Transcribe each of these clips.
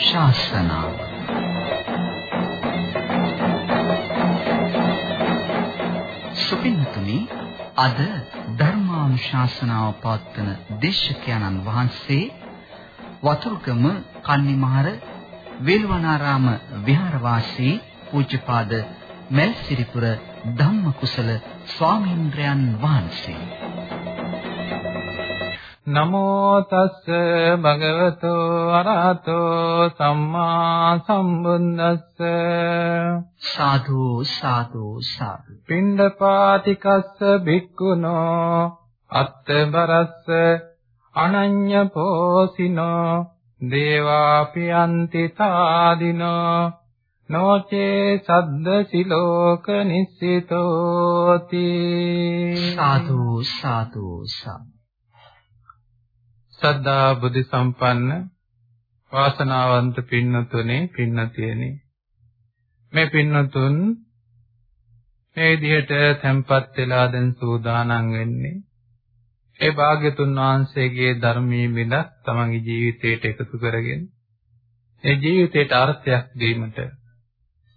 ධර්මානුශාසනාව සුපින්නතුනි අද ධර්මානුශාසනාව පවත්වන දේශකයන්න් වහන්සේ වතුරුගම කන්නිමහර වේල්වනාරාම විහාරවාසී පූජ්‍යපාද මල්සිරිපුර ධම්මකුසල ස්වාමීන්ද්‍රයන් වහන්සේ. නමෝ තස්ස භගවතෝ අරහතෝ සම්මා සම්බුද්දස්ස. සාදු සාදු සාදු. පිණ්ඩපාතිකස්ස භික්ඛුනෝ අත්තබරස්ස අනඤ්‍ය පෝසිනෝ දේවාපියන්ති සාදිනෝ නොචේ සද්ද සිලෝක නිස්සිතෝති. සාදු සාදු සාදු සද්ධා බුද්ධ සම්පන්න වාසනාවන්ත පින්නතුනේ පින්නතියනි. මේ පින්නතුන් මේ විදිහට තැම්පත් වෙලා දැන් සූදානම් වෙන්නේ. ඒ භාග්‍යතුන් වහන්සේගේ ධර්මයේ මිල තමන්ගේ ජීවිතයට එකතු කරගෙන ඒ ජීවිතයට අර්ථයක් දීමට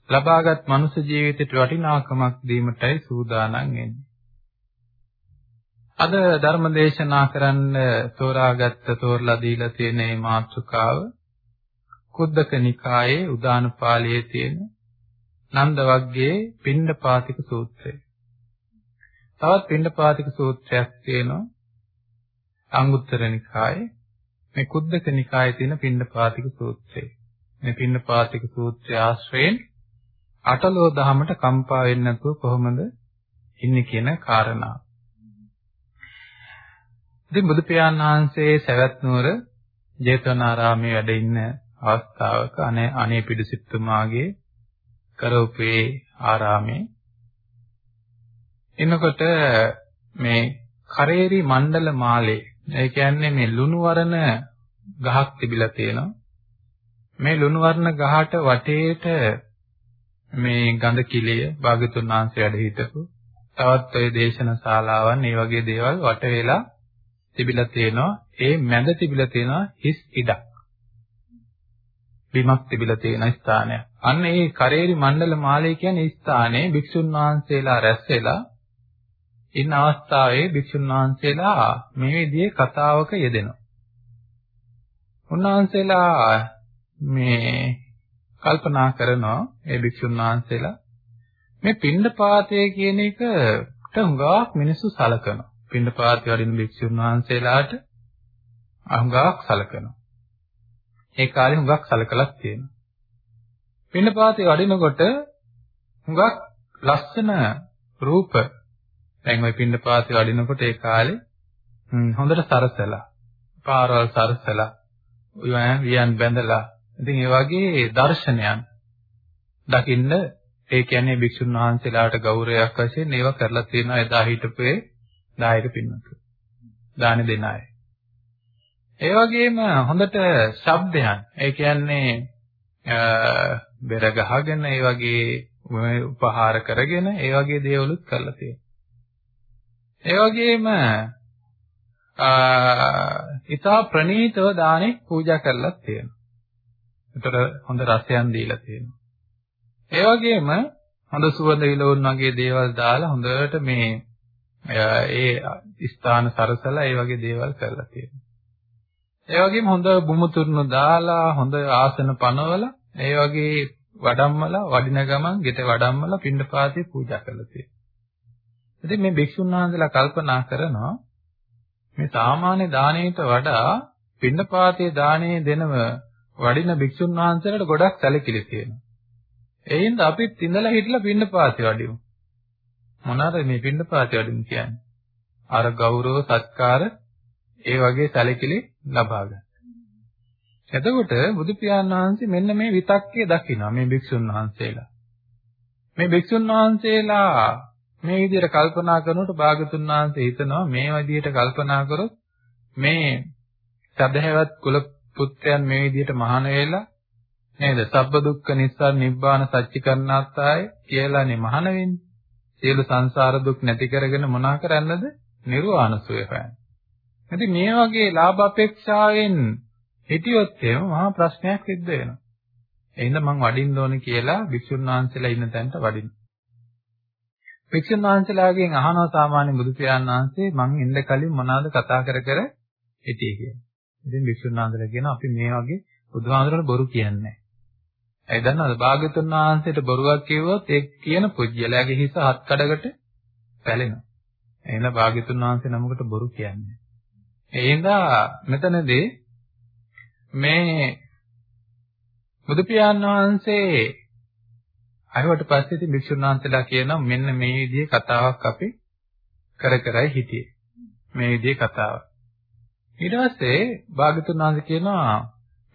ලබාගත් මනුෂ්‍ය ජීවිතයට වටිනාකමක් දීමටයි සූදානම් වෙන්නේ. අද ධර්ම දේශනා කරන්න තෝරාගත්ත තෝරලා දීලා තියෙන මේ මාතෘකාව කුද්දක නිකායේ උදාන පාළියේ තියෙන නන්ද වග්ගයේ පිණ්ඩපාතික සූත්‍රය. තවත් පිණ්ඩපාතික සූත්‍රයක් තියෙනවා අංගුත්තර නිකායේ මේ කුද්දක නිකායේ තියෙන පිණ්ඩපාතික සූත්‍රය. මේ පිණ්ඩපාතික සූත්‍රය ආශ්‍රයෙන් අටලෝ දහමට කම්පා වෙන්නේ නැතුව කොහොමද ඉන්නේ කියන කාරණාව. ඉතින් බුදු පියාණන් වහන්සේ සවැත් නුවර ජේතවනාරාමයේ වැඩ ඉන්න අවස්ථාවක අනේ අනේ පිඩුසිටුමාගේ කරෝපේ ආරාමේ එනකොට මේ කරේරි මණ්ඩල මාලේ ඒ කියන්නේ මේ ලුණු වර්ණ ගහක් තිබිලා තියෙනවා. මේ ලුණු වර්ණ ගහට වටේට මේ ගඳ කිලිය භාගතුන් වහන්සේ වැඩ හිටපු තවත් ඔය දේශන ශාලාවන් මේ වගේ දේවල් වට වෙලා තිබිලා තියෙනවා ඒ මැද තිබිලා තියෙනවා හිස් ඉඩක් බිමක් තිබිලා තියෙන ස්ථානය. අන්න ඒ කරේරි මණ්ඩල මාලය කියන්නේ ස්ථානයේ භික්ෂුන් වහන්සේලා රැස් වෙලා ඉන්න අවස්ථාවේ භික්ෂුන් වහන්සේලා මේ විදිහේ කතාවක යෙදෙනවා. උන්වහන්සේලා මේ කල්පනා කරනවා ඒ භික්ෂුන් වහන්සේලා මේ පින්ඩපාතය කියන එකට හුඟක් මිනිස්සු සලකනවා. පින්ඩපාත වඩින භික්ෂුන් වහන්සේලාට අහුඟක් සලකනවා. ඒ කාලේ හුඟක් සලකලක් තියෙනවා. පින්ඩපාතේ වඩිනකොට හුඟක් ලස්සන රූප දැන් ওই පින්ඩපාතේ වඩිනකොට ඒ කාලේ හොඳට සරසලා පාරවල් සරසලා වියන් බැඳලා ඉතින් ඒ වගේ දර්ශනයන් දකින්න ඒ කියන්නේ භික්ෂුන් වහන්සේලාට ගෞරවයක් වශයෙන් ඒවා කරලා තියෙනවා එදා හිටපේ දායක පින්නතු. දාන දෙන අය. ඒ වගේම හොඳට ශබ්දයන් ඒ කියන්නේ බෙර ගහගෙන ඒ වගේ උපහාර කරගෙන ඒ වගේ දේවලුත් කරලා තියෙනවා. ඒ වගේම ඉතා ප්‍රණීතව දානේ පූජා කරලා තියෙනවා. ඒතර හොඳ රසයන් දීලා තියෙනවා. ඒ වගේම හොඳ සුවඳ විලවුන් වගේ දේවල් දාලා හොඳට මේ ඒ ස්ථාන සරසලා ඒ වගේ දේවල් කරලා තියෙනවා. ඒ වගේම හොඳ බුමුතුරුණු දාලා හොඳ ආසන පනවලා ඒ වගේ වඩම්මලා වඩින ගමන් ගෙට වඩම්මලා පින්ඩපාතේ පූජා කරලා තියෙනවා. ඉතින් මේ භික්ෂුන් වහන්සේලා කල්පනා කරනවා මේ සාමාන්‍ය දාණයට වඩා පින්ඩපාතේ දාණය දෙනව වඩින භික්ෂුන් වහන්සේලාට ගොඩක් සැලකිලි තියෙනවා. ඒ හින්දා අපිත් ඉඳලා හිටලා පින්ඩපාතේ වඩිමු. මොනවාද මේ පින්නපාතේ වඩින් කියන්නේ? අර ගෞරව සත්කාර ඒ වගේ සැලකිලි ලබා ගන්න. එතකොට බුදු පියාණන් වහන්සේ මෙන්න මේ විතක්කේ දකිනවා මේ භික්ෂුන් වහන්සේලා. මේ භික්ෂුන් වහන්සේලා මේ විදිහට කල්පනා කරනකොට භාගතුන් වහන්සේ හිතනවා මේ විදිහට කල්පනා කරොත් මේ සදහැවත් කුල පුත්‍රයන් මේ විදිහට මහාන වෙලා නේද? සබ්බ දුක්ඛ නිස්සාර නිබ්බාන සච්චිකරණාත්තාය කියලානේ මහාන වෙන්නේ. සියලු සංසාර දුක් නැති කරගෙන මොනා කරන්නද? නිර්වාණ සුවය හොයන්න. ඉතින් මේ වගේ ලාභ අපේක්ෂාවෙන් හිටියොත් එහෙම මහා ප්‍රශ්නයක් සිද්ධ වෙනවා. එහෙනම් මං වඩින්න ඕනේ කියලා භික්ෂුන් වහන්සේලා ඉන්න තැනට වඩින්න. භික්ෂුන් වහන්සේලාගෙන් අහනවා සාමාන්‍ය බුදු පියාණන් වහන්සේ මං ඉන්න කලින් මොනවාද කතා කර කර හිටියේ කියලා. ඉතින් භික්ෂුන් වහන්සේලා කියනවා අපි මේ වගේ බුදුහාමුදුරනේ බොරු කියන්නේ නැහැ. ඒ දන්නවද භාග්‍යතුන් වහන්සේට බොරුවක් කිව්වොත් ඒ කියන පුජ්‍යලයාගේ හිස හත් කඩකට පැලෙනවා. එහෙනම් භාග්‍යතුන් වහන්සේ නමකට බොරු කියන්නේ. එහෙනම් මෙතනදී මේ බුදු පියාණන් වහන්සේ අයවට පස්සේ ඉතින් භික්ෂුන් වහන්සේලා කියනවා මෙන්න මේ විදිහේ කතාවක් අපි කර කරයි හිටියේ. මේ විදිහේ කතාව. ඊට පස්සේ භාග්‍යතුන් වහන්සේ කියනවා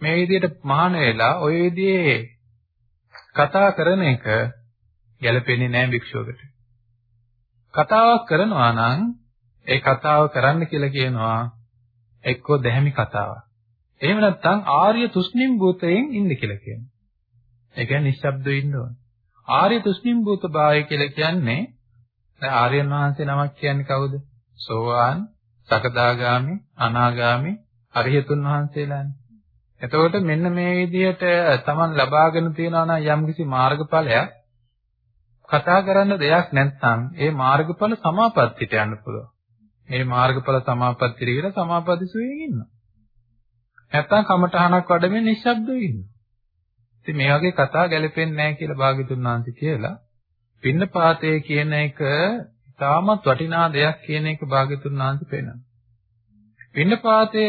මේ විදිහට මහාන වෙලා ওই විදිහේ කතා කරන එක ගැළපෙන්නේ නැහැ භික්ෂුවකට. කතාවක් කරනවා නම් ඒ කතාව කරන්න කියලා කියනවා එක්කෝ දැහැමි කතාවක්. එහෙම නැත්නම් ආර්ය තුෂ්ණිම් භූතයෙන් ඉන්න කියලා කියනවා. ඒ කියන්නේ නිශ්ශබ්දව ඉන්න ඕන. ආර්ය තුෂ්ණිම් භූත භාවය කියලා කියන්නේ දැන් ආර්යයන් වහන්සේ නමක් කියන්නේ කවුද? සෝවාන්, සකදාගාමි, අනාගාමි, අරිහතුන් වහන්සේලානේ. එතකොට මෙන්න මේ විදිහට Taman ලබාගෙන තියනවා නම් යම්කිසි මාර්ගඵලයක් කතා කරන්න දෙයක් නැත්නම් ඒ මාර්ගඵල සමාපත්තියට යන්න පුළුවන්. මේ මාර්ගඵල සමාපත්තිය කියලා සමාපatti ඉන්නවා. නැත්නම් කමඨහනක් වඩමින් නිශ්ශබ්දව ඉන්නවා. ඉතින් මේ වගේ කතා ගැලපෙන්නේ නැහැ කියලා භාග්‍යතුන් වහන්සේ කියලා පින්නපාතය කියන එක තාමත් වටිනා දෙයක් කියන එක භාග්‍යතුන් වහන්සේ පෙන්නනවා. පින්නපාතය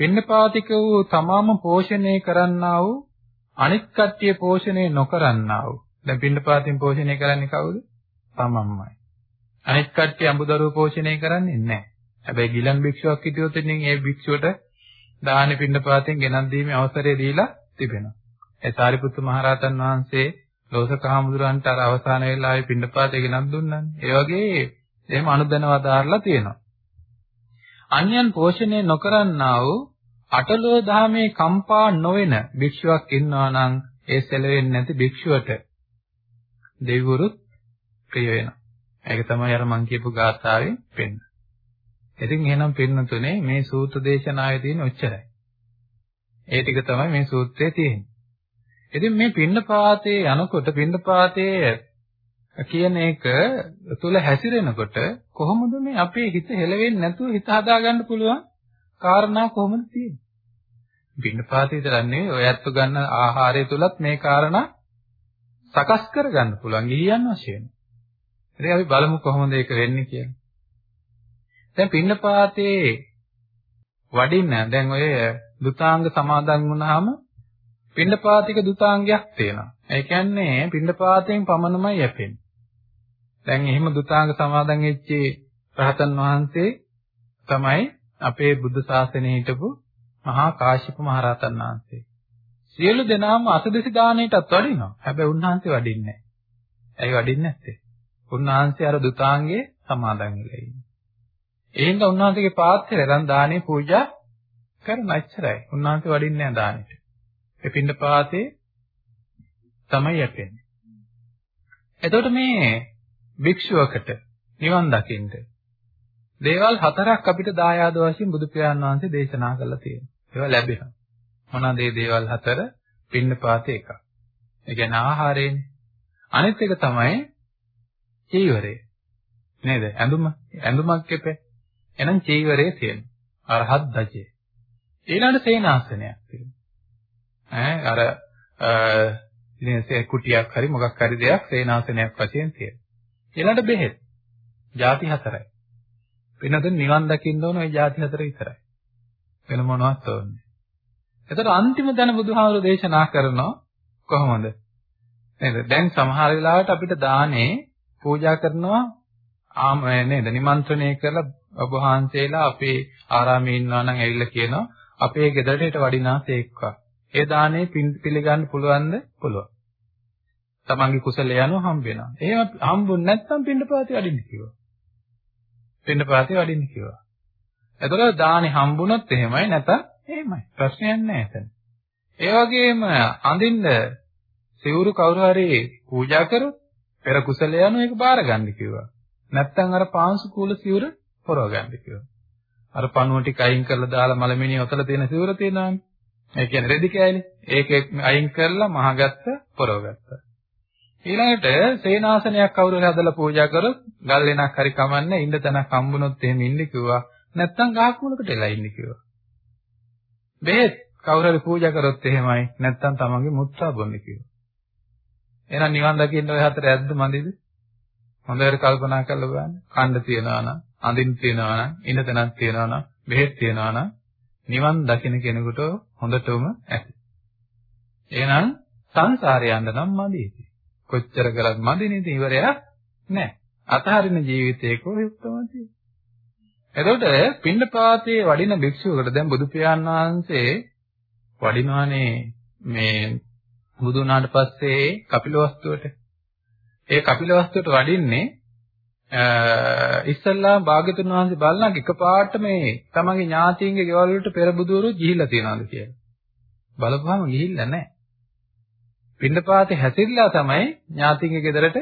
පින්නපාතික වූ තමාම පෝෂණය කරන්නා වූ අනිත් කට්ටිය පෝෂණය නොකරන්නා වූ දැන් පින්නපාතින් පෝෂණය කරන්නේ කවුද? තමන්මයි. අනිත් කට්ටිය අඹදරුව පෝෂණය කරන්නේ නැහැ. හැබැයි ගිලන් භික්ෂුවක් හිටියොත් ඉතින් ඒ භික්ෂුවට දාන පින්නපාතෙන් ගෙනත් දීමේ අවසරය දීලා තිබෙනවා. ඒ සාරිපුත්තු මහරහතන් වහන්සේ ලෝසක හාමුදුරන්ට අර අවසාන වෙලාවේ පින්නපාතේ ගෙනත් දුන්නානේ. ඒ වගේ එහෙම අනුදැනවදාarලා තියෙනවා. අන්‍යයන් පෝෂණය නොකරන්නා වූ අටලෝ දහමේ කම්පා නොවන භික්ෂුවක් ඉන්නවා නම් ඒ සැලෙන්නේ නැති භික්ෂුවට දෙවිවරුත් ප්‍රිය වෙනවා. ඒක තමයි අර මං කියපු ගාථාවෙන් පෙන්න. ඉතින් එහෙනම් පින්නතුනේ මේ සූත්‍ර දේශනාවේ තියෙන ඔච්චරයි. ඒ ටික තමයි මේ සූත්‍රයේ තියෙන්නේ. ඉතින් මේ පින්නපාතේ යනකොට පින්නපාතේ කියන එක තුල හැසිරෙනකොට කොහොමද මේ අපේ හිත හෙලවෙන්නේ නැතුව හිත හදාගන්න පුළුවන් කාරණා කොහොමද තියෙන්නේ? පින්නපාතේ දරන්නේ ඔය ඇත්ත ගන්න ආහාරය තුලත් මේ කාරණා සකස් කරගන්න පුළුවන් ගිහියන් වශයෙන්. ඉතින් අපි බලමු කොහොමද ඒක වෙන්නේ කියලා. දැන් පින්නපාතේ වඩින්න දැන් ඔය දුතාංග සමාදන් වුණාම පින්නපාතික දුතාංගයක් තියෙනවා. ඒ කියන්නේ පින්නපාතයෙන් පමණමයි යැපෙන්නේ. දැන් එහෙම දුතාංග සමාදන් වෙච්ච රහතන් වහන්සේ තමයි අපේ බුද්ධ ශාසනයේ හිටපු මහා කාශ්‍යප මහරහතන් වහන්සේ. සියලු දෙනාම අසදෙසි දාණයටත් වඩිනවා. හැබැයි උන්වහන්සේ වඩින්නේ නැහැ. ඇයි වඩින්නේ නැත්තේ? උන්වහන්සේ අර දුතාංගේ සමාදන් වෙලා ඉන්නේ. එහෙනම් උන්වහන්සේගේ පාත්‍රය රන් දානේ පූජා කරන අච්චරයි. උන්වහන්සේ වඩින්නේ නැහැ දානෙට. ඒ පින්න පාතේ තමයි යැපෙන්නේ. එතකොට මේ භික්ෂුවකට නිවන් දකින්න දේවල් හතරක් අපිට දායාද වශයෙන් බුදු පියාණන් වහන්සේ දේශනා කරලා තියෙනවා. ඒවා ලැබෙනවා. මොනවාද මේ දේවල් හතර? පින්න පාතේ එකක්. ඒ කියන්නේ ආහාරයනේ. අනිත් එක තමයි චීවරය. නේද? ඇඳුම ඇඳුමක් එපේ. එහෙනම් චීවරයේ තියෙන අරහත් දජේ. ඊළඟට සේනාසනයක් තියෙනවා. ඈ අර ඉතින් කුටියක් හරි මොකක් හරි දෙයක් සේනාසනයක් වශයෙන් තියෙනවා. ඊළඟට බෙහෙත්. ಜಾති හතරයි. වෙනද නිවන් දකින්න ඕන ওই ಜಾති හතර විතරයි. වෙන මොනවත් ඕනේ. එතකොට අන්තිම දැන බුදුහාමුදුරේ දේශනා කරනවා කොහොමද? නේද? දැන් සමහර වෙලාවට අපිට දානේ පූජා කරනවා ආම නේද? නිමන්ත්‍රණය කරලා ඔබ වහන්සේලා අපේ ආරාමේ ඉන්නවා නම් ඇවිල්ලා කියනවා අපේ ගෙදරට වඩිනාසේක්වා. ඒ දානේ පිළිගන්න පුළුවන්ද? පුළුවන්. තමන්ගේ කුසලය යනවා හම්බ වෙනවා. එහෙම හම්බුනේ නැත්නම් පින්නපාතේ වඩින්න කිව්වා. පින්නපාතේ වඩින්න කිව්වා. එතකොට දානේ හම්බුනොත් එහෙමයි නැත්නම් එහෙමයි. ප්‍රශ්නයක් නැහැ එතන. ඒ වගේම අඳින්න සිවුරු කවුරු හරි පූජා කරොත් පෙර කුසල යන එක බාර ගන්න කිව්වා. නැත්තම් අර පාංශු කූල සිවුර පොරව ගන්න කිව්වා. අර පණුව ටික අයින් කරලා දාලා මලමිනිය ඔතල තියෙන සිවුර තියෙනවානේ. ඒ කියන්නේ රෙදි කෑලි. ඒක අයින් කරලා මහගත්ත පොරවගත්තා. ඊළඟට සේනාසනයක් කවුරු හරි හදලා පූජා කරොත් ගල් වෙනක් හරි කමන්නේ ඉන්න තැනක් හම්බුනොත් එහෙම ඉන්න කිව්වා. නැත්තම් ගහක් මුලකට එලා ඉන්න කිව්වා. බෙහෙත් කවුරු හරි පූජා කරොත් එහෙමයි නැත්තම් තමන්ගේ මුත්‍රා බොන්න කිව්වා. එහෙනම් නිවන් දකින්න ඔය හතර ඇද්ද මන්දිද? හොඳට කල්පනා කරලා බලන්න. කණ්ඩ තියනවා නම්, අඳින්න තියනවා නම්, ඉන්න තැනක් තියනවා නම්, බෙහෙත් තියනවා නම් නිවන් දකින්න කෙනෙකුට හොඳටම ඇති. එහෙනම් සංසාරේ යන්න නම් මදි. කොච්චර කරත් මදි නේද ඉවරයක් නැහැ. අතහරින ජීවිතයක උත්තමයි. එතකොට පින්නපාතේ වඩින භික්ෂුවකට දැන් බුදු පියාණන් වහන්සේ වඩිනවානේ මේ බුදු වුණාට පස්සේ කපිලවස්තුවට. ඒ කපිලවස්තුවට වඩින්නේ ඉස්සල්ලා භාග්‍යතුන් වහන්සේ බලනවා එකපාරට මේ තමන්ගේ ඥාතීන්ගේ ගෙවල් වලට පෙර බුදුවරු ගිහිල්ලා තියනවාද කියලා. බලපුවාම ගිහිල්ලා නැහැ. පින්නපාතේ හැසිරලා තමයි ඥාතිගේ ගෙදරට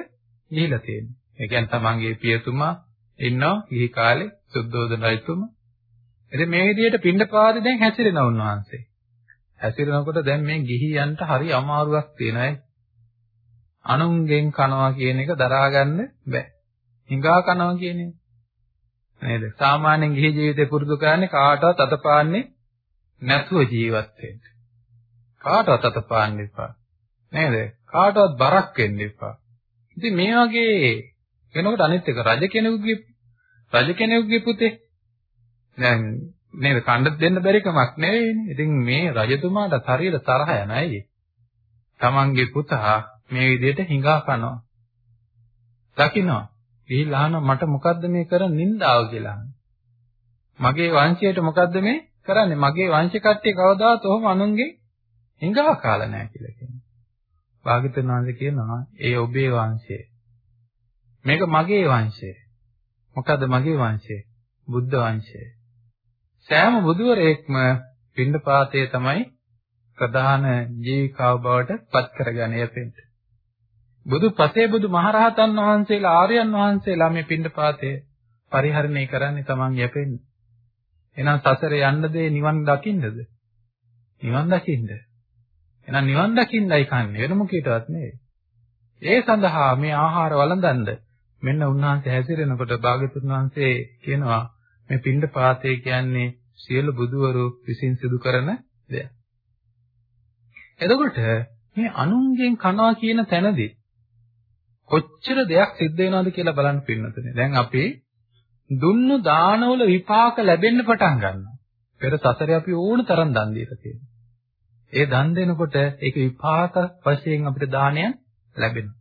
ගිහිලා තියෙන්නේ. ඒ කියන්නේ තමන්ගේ පියතුමා ඉන්නවා ගිහි කාලේ සුද්ධෝදන රජතුමා. ඉතින් මේ විදිහට පින්නපාතේ දැන් හැසිරෙන උන්වහන්සේ. හැසිරෙනකොට දැන් මේ ගිහියන්ට හරි අමාරුවක් තියෙනවා. අනුන්ගෙන් කනවා කියන එක දරා ගන්න බෑ. හිඟා කනවා කියන්නේ නේද? සාමාන්‍යයෙන් ගිහි ජීවිතේ පුරුදු කරන්නේ කාටවත් අතපාන්නේ නැතුව ජීවත් වෙන්න. කාටවත් අතපාන්න එපා. නේද? කාටවත් බරක් වෙන්න එපා. ඉතින් මේ වගේ වෙනකොට අනිත් එක රජ කෙනෙකුගේ රජ කෙනෙකුගේ පුතේ දැන් නේද කණ්ඩ දෙන්න බැරි කමක් නෙවෙයිනේ. ඉතින් මේ රජතුමාට හරියට තරහ යන අය. තමන්ගේ පුතා මේ විදිහට හිඟා කනවා. දකින්නවා. ගිහිල්ලා අහනවා මට මොකද්ද මේ කරන නින්දාව කියලා. මගේ වංශයට මොකද්ද මේ කරන්නේ? මගේ වංශ කට්ටිය කවදාත් ඔහොම අනුන්ගේ හිඟා කාලා නැහැ කියලා කියනවා. භාග්‍යවතුන් වහන්සේ කියනවා ඒ ඔබේ වංශය. මේක මගේ වංශය. මොකද මගේ වංශය? බුද්ධ වංශය. සෑම බුදුවරයෙක්ම පින්ඩපාතයේ තමයි ප්‍රධාන ජීවිකාව බවට පත් කරගන්නේ යපෙන්න. බුදු පසේ බුදු මහරහතන් වහන්සේලා ආර්යයන් වහන්සේලා මේ පින්ඩපාතයේ පරිහරණය කරන්නේ Taman යපෙන්න. එහෙනම් සසරේ යන්න දේ නිවන් දකින්නද? නිවන් දකින්න. එහෙනම් නිවන් දකින්නයි කන්නේ වෙන මොකීටවත් නෙවෙයි. ඒ සඳහා මේ ආහාර වළඳන්ද මෙන්න උන්වහන්සේ හැසිරෙනකොට භාග්‍යතුන් වහන්සේ කියනවා මේ පින්ඩ පාතේ කියන්නේ සියලු බුදුවරු විසින් සිදු කරන දෙයක්. එතකොට මේ අනුන්ගෙන් කනවා කියන තැනදී කොච්චර දෙයක් සිද්ධ වෙනවද කියලා බලන්න පින්නතුනේ. දැන් අපි දුන්නු දානවල විපාක ලැබෙන්න පටන් ගන්නවා. පෙර සසරේ අපි ඕන තරම් දන් දීලා තියෙනවා. ඒ දන් දෙනකොට ඒක විපාක වශයෙන් අපිට දානයක් ලැබෙනවා.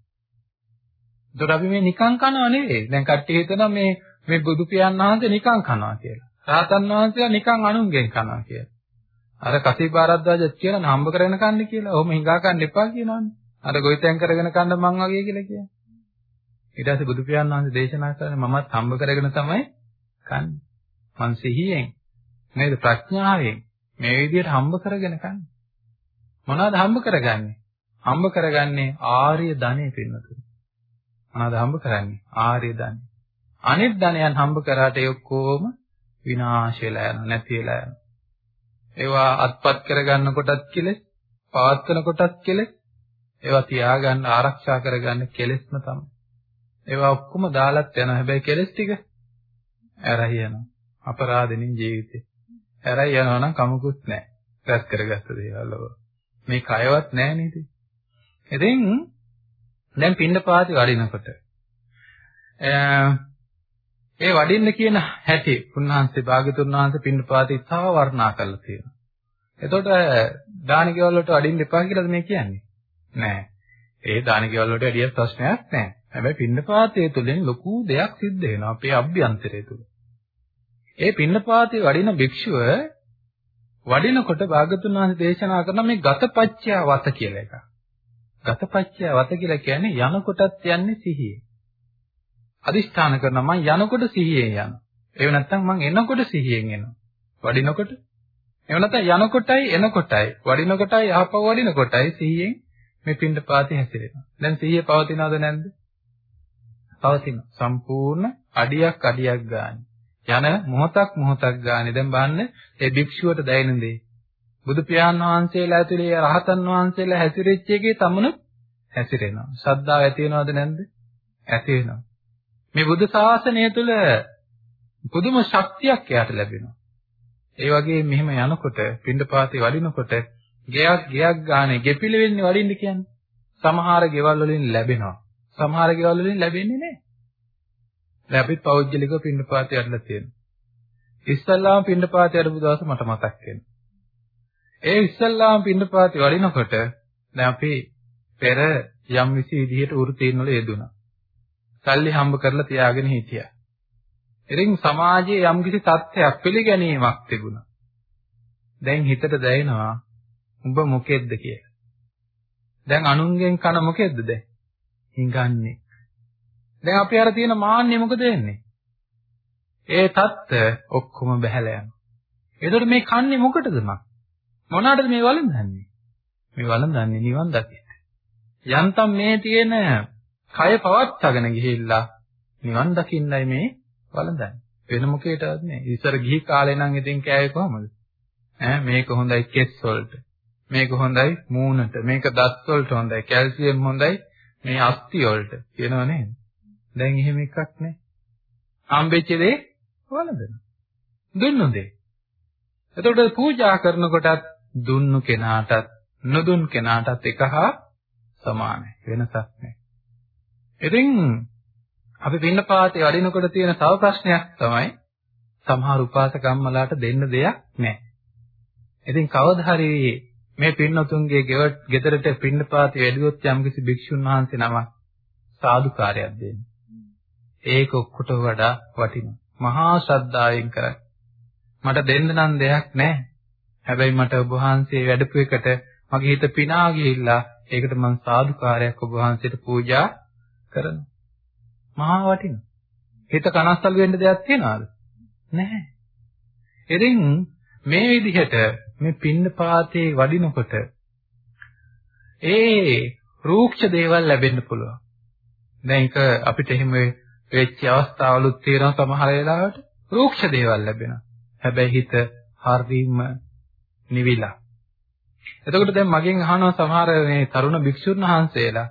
ඒතර අපි මේ නිකං කනවා නෙවෙයි. දැන් කට්ටිය හිතනවා මේ මේ බුදු පියාණන් වහන්සේ නිකං කනවා කියලා. රාතන් වහන්සේලා නිකං අනුන්ගෙන් කනවා කියලා. අර කසීපාරද්දාජත් කියන හම්බ කරගෙන කන්නේ කියලා. ඔහොම හිඟා කන්න එපා කියනවානේ. අර ගොවිතැන් කරගෙන කන්න මං වගේ කියලා කියන්නේ. ඊට පස්සේ බුදු පියාණන් වහන්සේ දේශනා කරන්නේ මමත් හම්බ කරගෙන තමයි කන්නේ. මං සිහියෙන් නේද ප්‍රඥාවෙන් මේ විදිහට හම්බ කරගෙන කන්නේ. මොනවද හම්බ කරගන්නේ? හම්බ කරගන්නේ ආර්ය ධනෙ පින්නතුනි. මොනවද හම්බ කරන්නේ? ආර්ය ධනෙ. අනිත් ධනයන් හම්බ කරාට ඒ ඔක්කොම විනාශ වෙලා යනවා, නැති වෙලා යනවා. ඒවා අත්පත් කරගන්න කොටත් කෙලෙස්, පවත්වන කොටත් කෙලෙස්, ඒවා තියාගන්න ආරක්ෂා කරගන්න කෙලෙස්ම තමයි. ඒවා ඔක්කොම දාලත් යනවා. හැබැයි කෙලෙස් ටික ඇරහි යනවා. අපරාධෙනින් ජීවිතේ. ඇරහි යනවා නම් කමකුත් නැහැ. රැස් කරගත්ත දේවල් වල. මේ කයවත් නැහැ නේද? ඉතින් දැන් පින්නපාති වඩිනකොට ඒ වඩින්න කියන හැටි උන්වහන්සේ භාග්‍යතුන් වහන්සේ පින්නපාති ඉතාව වර්ණනා කරලා තියෙනවා. එතකොට දාන ගෙවල් වලට වඩින්න එපා කියලාද මේ කියන්නේ? නෑ. ඒ දාන ගෙවල් වලට වැඩිය ප්‍රශ්නයක් නෑ. හැබැයි පින්නපාතයේ තුලින් ලොකු දෙයක් සිද්ධ වෙනවා අපේ අභ්‍යන්තරය තුල. ඒ පින්නපාතේ වඩින භික්ෂුව වඩිනකොට භාගතුන් වහන්සේ දේශනා කරන මේ ගතපච්චය වත කියලා එකක්. ගතපච්චය වත කියලා කියන්නේ යනකොටත් යන්නේ සිහියේ. අදිෂ්ඨාන කරනවා මම යනකොට සිහියෙන් යනවා. ඒව නැත්නම් මම එනකොට සිහියෙන් එනවා. වඩිනකොට ඒව නැත්නම් යනකොටයි එනකොටයි වඩිනකොටයි ආපහු වඩිනකොටයි සිහියෙන් මේ පින්ඩ පාතේ හැසිරෙනවා. දැන් සිහිය පවතිනවද නැද්ද? පවතින. සම්පූර්ණ අඩියක් අඩියක් ගන්න. යන මොහොතක් මොහොතක් ගානේ දැන් බලන්න ඒ භික්ෂුවට දැනෙන දේ. බුදු පියාණන් වහන්සේලා ඇතුලේ රහතන් වහන්සේලා හැසිරෙච්ච එකේ තමනුත් හැසිරෙනවා. ශ්‍රද්ධාව ඇති වෙනවද නැද්ද? ඇති වෙනවා. මේ බුදු ශාසනය තුළ පුදුම ශක්තියක් එයාට ලැබෙනවා. ඒ වගේ මෙහෙම යනකොට පින්ඩපාතේ වඩිනකොට ගෙයක් ගෙයක් ගානේ ගෙපිලි වෙන්නේ වඩින්න කියන්නේ. සමහර ගෙවල් වලින් ලැබෙනවා. සමහර ගෙවල් වලින් ලැබෙන්නේ නැහැ. දැන් අපිත් පෞද්ගලිකව පින්ඩපාතේ යඩලා තියෙනවා. ඉස්සල්ලාම පින්ඩපාතේ යඩපු දවස මට මතක් වෙනවා. ඒ ඉස්සල්ලාම පින්ඩපාතේ වඩිනකොට දැන් අපි පෙර යම් විසි විදිහට වෘතීන් වල යෙදුණා. සල්ලි හම්බ කරලා තියාගෙන හිටියා. ඉතින් සමාජයේ යම්කිසි තත්ත්වයක් පිළිගැනීමක් තිබුණා. දැන් හිතට දැනෙනවා උඹ මොකෙද්ද කියලා. දැන් අනුන්ගෙන් කන මොකෙද්ද දැන්? හිඟන්නේ. දැන් අපි අර තියෙන මාන්නේ මොකද වෙන්නේ? ඒ தත්ත්ව ඔක්කොම බහැලා යනවා. එතකොට මේ කන්නේ මොකටද මං? මොනකටද මේ වළඳන්නේ? මේ වළඳන්නේ නිවන් දකින්න. යන්තම් මේ තියෙන කය පවත්වාගෙන ගිහිල්ලා නිවන් දකින්නයි මේ වළඳන්නේ. වෙන මොකේටවත් නෑ. ඉස්සර ගිහි කාලේ නම් ඉතින් කෑවේ කොහමද? ඈ මේක හොඳයි කෙස් වලට. මේක හොඳයි මූණට. මේක දත් වලට හොඳයි. කැල්සියම් හොඳයි. මේ අස්ථි වලට. කියනව නේද? දැන් එහෙම එකක් නෑ. හම්බෙච්ච දේ වළඳන. දුන්නු දේ. එතකොට පූජා කරනකොටත් දුන්නු කෙනාටත් නොදුන් කෙනාටත් එක හා සමානයි. වෙනසක් නෑ. ඉතින් අපි පින්නපාතේ වඩිනකොට තියෙන තව ප්‍රශ්නයක් තමයි සමහර උපාසකම්මලාට දෙන්න දෙයක් නැහැ. ඉතින් කවදා හරි මේ පින්නතුන්ගේ ගෙදරට පින්නපාතේ වැඩිවොත් යම්කිසි භික්ෂුන් වහන්සේ නමක් සාදුකාරයක් දෙන්න. ඒක ඔක්කොට වඩා වටිනවා. මහා ශ්‍රද්ධාවෙන් කරයි. මට දෙන්න නම් දෙයක් නැහැ. හැබැයි මට ඔබ වහන්සේ වැඩපු එකට මගේ හිත පිනා ගිහිල්ලා ඒකට මං සාදුකාරයක් ඔබ වහන්සේට පූජා කරනවා. මහා වටිනවා. හිත කනස්සල් වෙන්න දෙයක් තියනවද? නැහැ. ඉතින් මේ විදිහට මේ පින්නපාතේ වඩිනකොට ඒ රූක්ෂ දේවල් ලැබෙන්න පුළුවන්. දැන් ඒක අපිට එහෙම වෙච්ච අවස්ථාවලුත් තියෙනවා සමහර වෙලාවට රූක්ෂ දේවල් ලැබෙනවා. හැබැයි හිත හරිම නිවිලා. එතකොට දැන් මගෙන් අහනවා සමහර මේ තරුණ භික්ෂුන් වහන්සේලා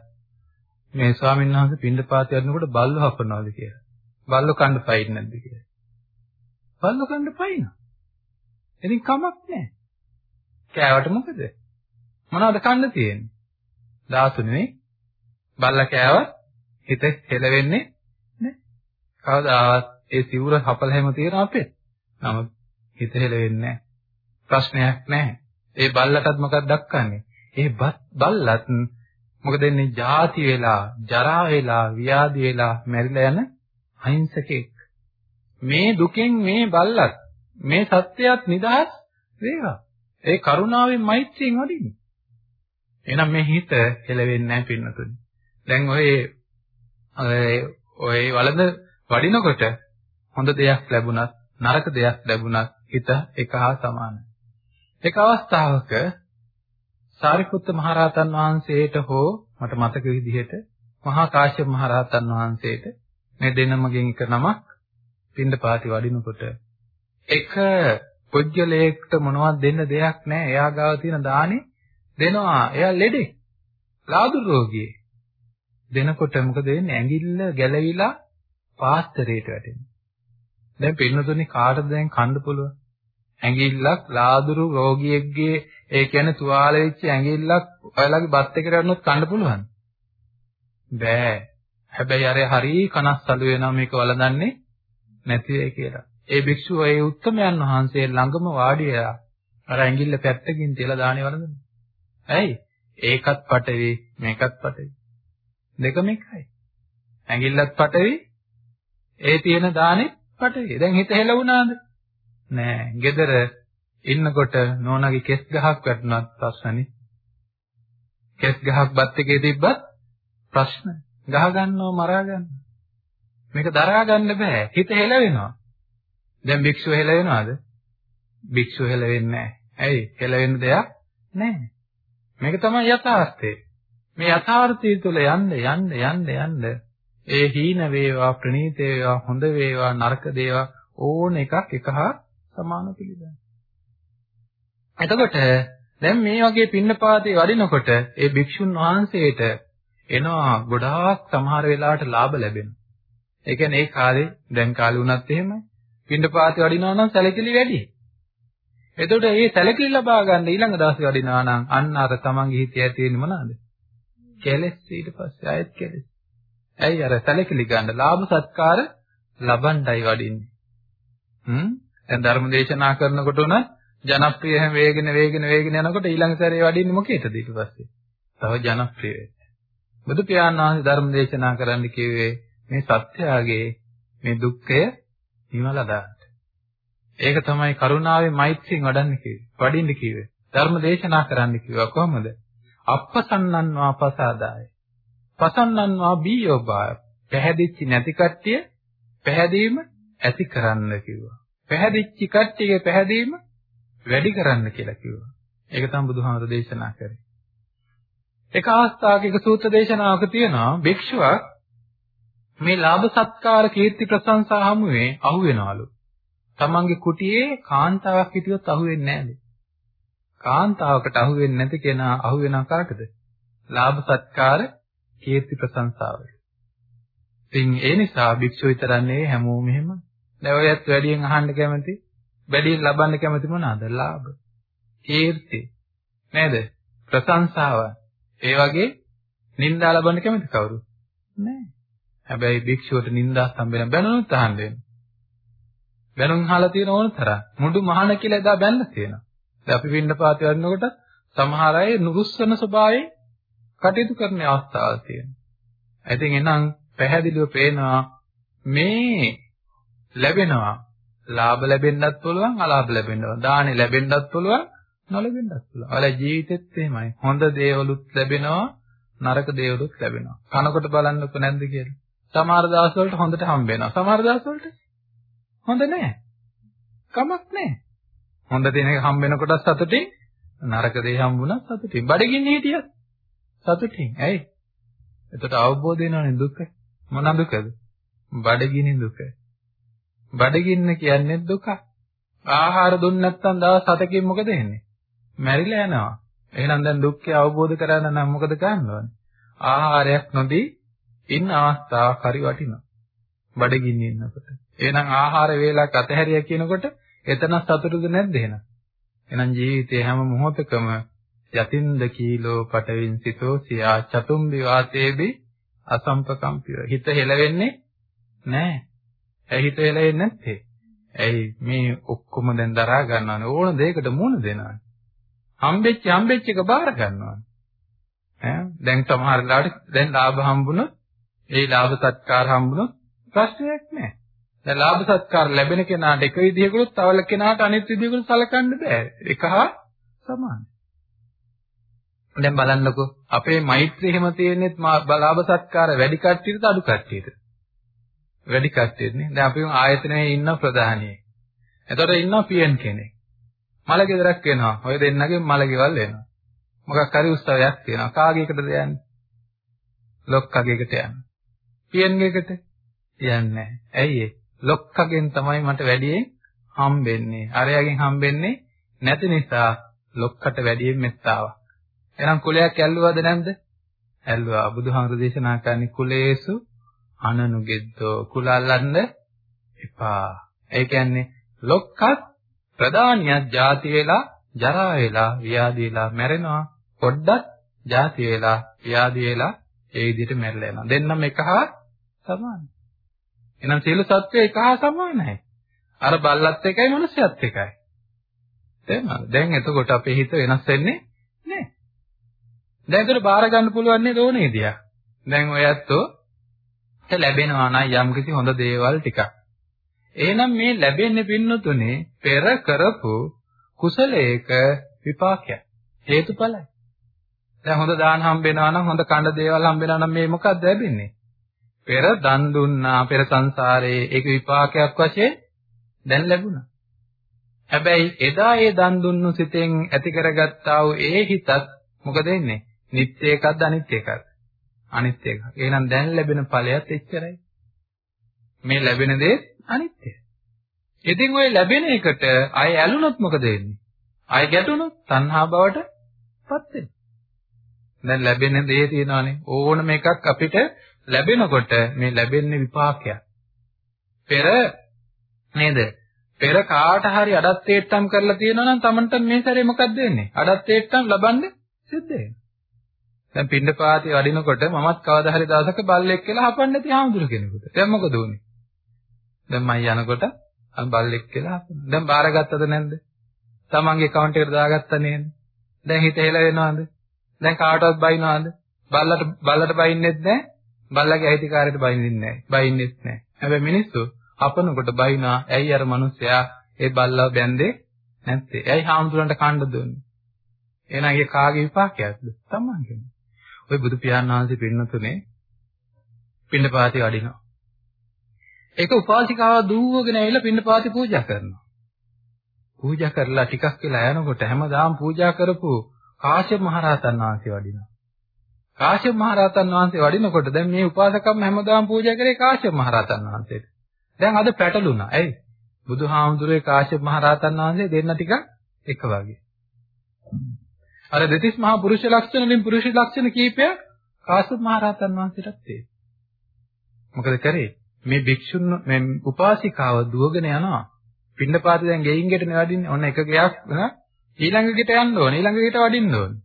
මේ ස්වාමීන් වහන්සේ පින්ඩපාත යනකොට බල්ලෝ හපනවාද කියලා. බල්ලෝ කන්න පයින් නැද්ද කියලා. බල්ලෝ කන්න පයින්. ඉතින් කමක් නැහැ. කෑවට මොකද? මොනවද කන්න තියෙන්නේ? දාසු නෙවෙයි. බල්ලා කෑවත් හිත හෙලවෙන්නේ නැහැ. කවදාවත් ඒ සිවුර හපල හැම තියෙන අපේ. නමුත් හිත හෙලවෙන්නේ නැහැ. ප්‍රශ්නයක් නැහැ. ඒ බල්ලටත් මොකක්ද දක්කන්නේ? ඒ බල්ලත් මොකද එන්නේ ජාති වෙලා, ජරා වෙලා, ව්‍යාධි වෙලා මැරිලා යන අහිංසකෙක්. මේ දුකෙන් මේ බල්ලත් මේ සත්‍යයත් නිදහස් වේවා. ඒ කරුණාවෙන් මෛත්‍රියෙන් වඩින්න. එහෙනම් මේ හිත හෙලවෙන්නේ නැහැ පින්නතුනි. දැන් ඔය ඔය වළඳ වඩිනකොට හොඳ දෙයක් ලැබුණත් නරක දෙයක් ලැබුණත් හිත එක හා සමානයි. එක අවස්ථාවක සාරිපුත්ත මහරහතන් වහන්සේට හෝ මට මතක විදිහට මහා කාශ්‍යප මහරහතන් වහන්සේට මේ දෙනමගෙන් එක නමක් පින්දපාති වඩිනකොට එක පුජ්‍යලයකට මොනවද දෙන්න දෙයක් නැහැ. එයා ගාව තියෙන දානේ දෙනවා. එයා ලෙඩේ. ලාදු රෝගියෙ. දෙනකොට මොකද වෙන්නේ? ඇඟිල්ල ගැලවිලා පාස්තරයට වැටෙනවා. දැන් පින්නතුනේ කාටද දැන් කන්න පුළුවන්? ඇඟිල්ලක් ලාදුරු රෝගියෙක්ගේ ඒ කියන්නේ තුවාල වෙච්ච ඇඟිල්ලක් ඔයාලගේ බත් එකට වඩනොත් කන්න පුළුවන්. බෑ. හැබැයි අර හරි කනස්සලු වෙනවා මේක වළඳන්නේ නැති වෙයි කියලා. ඒ භික්ෂුව ඒ උත්තමයන් වහන්සේ ළඟම වාඩි වෙලා අර ඇඟිල්ල පැත්තකින් තියලා දානේ වළඳනවා. ඇයි? ඒකත් පටවි මේකත් පටවි. දෙකම එකයි. ඇඟිල්ලත් පටවි ඒ තියෙන දානේ පටවි. දැන් හිත හෙලවුණාද? නෑ. gedara ඉන්නකොට නෝනාගේ කෙස් ගහක් වැටුණත් ප්‍රශ්නනේ. කෙස් ගහක් බත් එකේ තිබ්බත් ප්‍රශ්න. ගහ ගන්නව මරා ගන්නව. මේක දරා ගන්න බෑ. හිත හෙලවෙනවා. දැන් භික්ෂුව හෙලවෙනවද? භික්ෂුව හෙලවෙන්නේ නැහැ. ඇයි? හෙලවෙන්න දෙයක් නැහැ. මේක තමයි යථාර්ථය. මේ යථාර්ථය තුළ යන්න යන්න යන්න යන්න ඒ හීන වේවා ප්‍රනීත වේවා හොඳ වේවා නරක දේවා ඕන එකක් එක හා සමාන පිළිගන්න. එතකොට දැන් මේ වගේ පින්නපාතේ වඩිනකොට ඒ භික්ෂුන් වහන්සේට එනවා ගොඩාක් සමහර වෙලාවට ලාභ ලැබෙනවා. ඒ කියන්නේ ඒ කාලේ දැන් කාලේ වුණත් එහෙමයි. පින්නපාතේ වඩිනවා නම් සැලකිලි වැඩි. එතකොට මේ සැලකිලි ලබා ගන්න ඊළඟ දවසේ වඩිනවා නම් අන්න අර තමන්ගේ හිතේ ඇති වෙන්නේ මොනවාද? කෙලෙස් ඊට පස්සේ ආයෙත් කෙලෙස්. ඇයි අර සැලකිලි ගන්න ලාභ සත්කාර ලබන්නයි වඩින්නේ. හ්ම් දැන් ධර්ම දේශනා කරනකොට උන ජනප්‍රිය හැම වේගෙන වේගෙන වේගෙන යනකොට ඊළඟ සැරේ වඩින්නේ මොකේද ඊට පස්සේ? තව ජනප්‍රිය වෙන්න. බුදු පියාණන් වහන්සේ ධර්ම දේශනා කරන්න කිව්වේ මේ සත්‍යයගේ මේ දුක්ඛය නිවලා දාන්න. ඒක තමයි කරුණාවේ මෛත්‍රියෙන් වඩන්න කිව්වේ. වඩින්න කිව්වේ. ධර්ම දේශනා කරන්න කිව්වා කොහොමද? අප්පසන්නන් වාපසාදාය. පසන්නන් වා බීයෝබාය. පැහැදිච්ච නැති කට්ටිය පැහැදීම ඇති කරන්න කිව්වා. පැහැදිච්ච කට්ටියගේ පැහැදීම වැඩි කරන්න කියලා කිව්වා. ඒක තමයි බුදුහාමර දේශනා කරේ. එක අවස්ථාවක එක සූත්‍ර දේශනාවක තියෙනවා භික්ෂුවක් මේ ලාභ සත්කාර කීර්ති ප්‍රශංසා හමුවේ අහු වෙනවලු. තමන්ගේ කුටියේ කාන්තාවක් හිටියොත් අහු වෙන්නේ නැහැලු. කාන්තාවකට අහු වෙන්නේ නැති කෙනා අහු වෙනා කාටද? ලාභ සත්කාර කීර්ති ප්‍රශංසාවට. ඉතින් ඒ නිසා භික්ෂුව විතරන්නේ හැමෝම එහෙම. දැන් ඔයත් වැඩියෙන් අහන්න කැමති, වැඩියෙන් ලබන්න කැමති මොනවාද? ලාභ, කීර්ති. නේද? ප්‍රශංසාව. ඒ වගේ නින්දා ලබන්න කැමති කවුරු? නැහැ. හැබැයි භික්ෂුවට නින්දා සම්බෙන බැනුනොත් අහන්න වෙනවා. බැනුම් අහලා තියෙන ඕන තරම්. මුඩු මහාන කියලා එදා බැලලා තියෙනවා. දැන් අපි පින්නපාත වඩනකොට සමහර අය නුරුස්සන ස්වභාවයෙන් කටයුතු කරන අවස්ථාවල් තියෙනවා. ඉතින් එනං පැහැදිලිව පේනවා මේ ලැබෙනවා ලාභ ලැබෙන්නත් පුළුවන් අලාභ ලැබෙන්නවා. දානෙ ලැබෙන්නත් පුළුවන් නොලැබෙන්නත් පුළුවන්. ඔයාලා ජීවිතෙත් එහෙමයි. හොඳ දේවලුත් ලැබෙනවා නරක දේවලුත් ලැබෙනවා. කනකොට බලන්නකො නැද්ද කියලා. සමහර දවස්වලට හොඳට හම්බ වෙනවා. සමහර දවස්වලට හොඳ නැහැ. කමක් නැහැ. හොඳ දෙයක් හම්බ වෙනකොට සතුටින් නරක දෙයක් හම්බුණා සතුටින්. බඩගින්න හිටියත් සතුටින්. ඇයි? එතකොට අවබෝධ වෙනවනේ දුක. මොන දුකද? බඩගිනි දුක. බඩගින්න කියන්නේ දුක. ආහාර දුන්නේ නැත්නම් දවස් 7කින් මොකද වෙන්නේ? මැරිලා යනවා. එහෙනම් දැන් දුක්ඛය අවබෝධ කරගන්න නම් මොකද කරන්න ඕනේ? ආහාරයක් නොදී ඉන්න අවස්ථාවක් හරි වටිනවා. බඩගින්න ඉන්නකොට. එහෙනම් ආහාර වේලක් අතහැරියා කියනකොට එතන සතුටුද නැද්ද එහෙනම්? එහෙනම් ජීවිතේ හැම මොහොතකම යතින්ද කීලෝ පටවින් සිතෝ සියා චතුම්බි වාතේබි අසම්පකම්පිය. හිත හෙලවෙන්නේ නැහැ. ඇයි හිත හෙලෙන්නේ නැත්තේ? ඇයි මේ ඔක්කොම දැන් දරා ගන්නවනේ ඕන දෙයකට මුණ දෙනවනේ. හම්බෙච්ච හම්බෙච්ච එක බාර ගන්නවනේ. ඈ දැන් සමහර වෙලාවට දැන් ලාභ හම්බුනොත් ඒ ලාභ සත්කාර හම්බුනොත් ප්‍රශ්නයක් නැහැ. දැන් ලාභ සත්කාර ලැබෙන කෙනාට එක විදිහකට තවල කෙනාට අනිත් විදිහකට සලකන්න බෑ. එක හා සමානයි. දැන් බලන්නකෝ අපේ මෛත්‍රිය එහෙම තියෙන්නේ ලාභ සත්කාර වැඩි කට්ටියටද අඩු කට්ටියටද? වැඩි කට්ටියනේ. දැන් අපි ආයතනයේ ඉන්න ප්‍රධානියෙක්. එතකොට ඉන්නවා පියන් කෙනෙක්. මල ගෙදරක් වෙනවා. ඔය දෙන්නගේ මල ගෙවල් වෙනවා. මොකක් හරි උත්සවයක් තියෙනවා. කාගේකටද යන්නේ? ලොක්කගේකට යන්නේ. පියන් ගෙකට යන්නේ නැහැ. ඇයි ඒ? ලොක්කගෙන් තමයි මට වැඩියෙන් හම්බෙන්නේ. අරයාගෙන් හම්බෙන්නේ නැති නිසා ලොක්කට වැඩියෙන් මෙත්තාවක්. එහෙනම් කුලයක් ඇල්ලුවද නැද්ද? ඇල්ලුවා. බුදුහාමුදුරු දේශනා කරන්නේ කුලේසු අනනුගෙද්දෝ කුල අල්ලන්න එපා. ඒ කියන්නේ ලොක්කත් ප්‍රධානියක් ಜಾති වෙලා ජරා වෙලා ව්‍යාධි වෙලා මැරෙනවා. පොඩ්ඩක් ಜಾති වෙලා ව්‍යාධි වෙලා ඒ විදිහට මැරිලා යනවා. දෙන්නම එක හා සමානයි. එහෙනම් සියලු සත්ත්වය එක හා සමානයි. අර බල්ලත් එකයි මිනිස්සයත් එකයි. තේරුණාද? දැන් එතකොට අපේ හිත වෙනස් වෙන්නේ නැහැ. දැන් ඒකට බාර ගන්න පුළුවන් නේද ඕනේ දියා. දැන් ඔයත්ෝ ලැබෙනවා නම් යම්කිසි හොඳ දේවල් ටිකක්. එහෙනම් මේ ලැබෙන්නේ පින්නතුනේ පෙර කරපු කුසලයක විපාකයක්. හේතුඵලයි. දැන් හොඳ දාන හම්බ වෙනවා නම් හොඳ කණ්ඩ දේවල් හම්බ වෙනවා නම් මේ මොකක්ද ලැබෙන්නේ? පෙර දන් දුන්නා පෙර සංසාරයේ ඒක විපාකයක් වශයෙන් දැන් ලැබුණා. හැබැයි එදා ඒ දන් දුන්නු සිතෙන් ඇති කරගත්තා වූ ඒ හිතත් මොකද වෙන්නේ? නිත්‍ය එකක්ද අනිත්‍ය එකක්ද? අනිත්‍ය එකක්. එහෙනම් දැන් ලැබෙන ඵලයත් එච්චරයි. මේ ලැබෙන දේ අනිත්‍යයි. ඉතින් ওই ලැබෙන එකට අය ඇලුනොත් මොකද වෙන්නේ? අය ගැටුනොත් තණ්හා බවට පත් වෙනවා. දැන් ලැබෙන දේ තියෙනවානේ ඕනම එකක් අපිට ලැබෙනකොට මේ ලැබෙන්නේ විපාකයක්. පෙර නේද? පෙර කාට හරි අඩත්තේට්ටම් කරලා තියෙනවා නම් Tamanට මේ සැරේ මොකක්ද වෙන්නේ? අඩත්තේට්ටම් ලබන්න සිද්ධ වෙනවා. දැන් පින්නපාතේ වඩිනකොට මමත් කවදා හරි දවසක බල්ලෙක් කියලා හපන්න නැති ආමුදුර කෙනෙකුට. දැන් මොකද උනේ? දැන් මම යනකොට අර බල්ලෙක් කියලා හපන්න. දැන් බාරගත්තද නැද්ද? තමන්ගේ account එකට දාගත්තා නේද? දැන් හිත හෙල වෙනවද? දැන් කාටවත් බයිනවද? බල්ලට බල්ලට බයින්නෙත් නැහැ. බල්ලගේ අයිතිකාරයට බයින්නෙත් නැහැ. බයින්නෙත් නැහැ. හැබැයි මිනිස්සු අපනකොට බයිනා ඇයි අර මිනිස්සයා ඒ බල්ලා බැන්දේ නැත්තේ? ඇයි හාමුදුරන්ට කණ්ඩ දුන්නේ? එහෙනම් ඒ කාගේ විපාකයක්ද? තමන්ගේ. ওই බුදු පියාණන් වහන්සේ පින්නතුනේ පින්නපාති වඩිනවා. ඒක උපාසිකාව දුවගෙන ඇවිල්ලා පින්නපාති පූජා කරනවා. පූජා කරලා ටිකක් වෙලා යනකොට හැමදාම පූජා කරපු කාශ්‍යප මහරහතන් වහන්සේ වඩිනවා. කාශ්‍යප මහරහතන් වහන්සේ වඩිනකොට දැන් මේ උපාසකම් හැමදාම පූජා කරේ කාශ්‍යප මහරහතන් වහන්සේට. දැන් අද පැටලුණා. ඇයි? බුදුහාමුදුරේ කාශ්‍යප මහරහතන් වහන්සේ දෙන්න ටිකක් එක වගේ. අර දෙතිස් මහා පුරුෂ ලක්ෂණ වලින් පුරුෂ ලක්ෂණ කීපයක් කාශ්‍යප මහරහතන් වහන්සේටත් තියෙනවා. මොකද කරේ? මේ භික්ෂුන් මේ උපාසිකාව දුවගෙන යනවා. පින්නපාතේ දැන් ගෙයින් ගෙට නෙවදින්නේ. ඔන්න එක ගයක් ඊළඟ ගෙට යන්න ඕනේ. ඊළඟ ගෙට වඩින්න ඕනේ.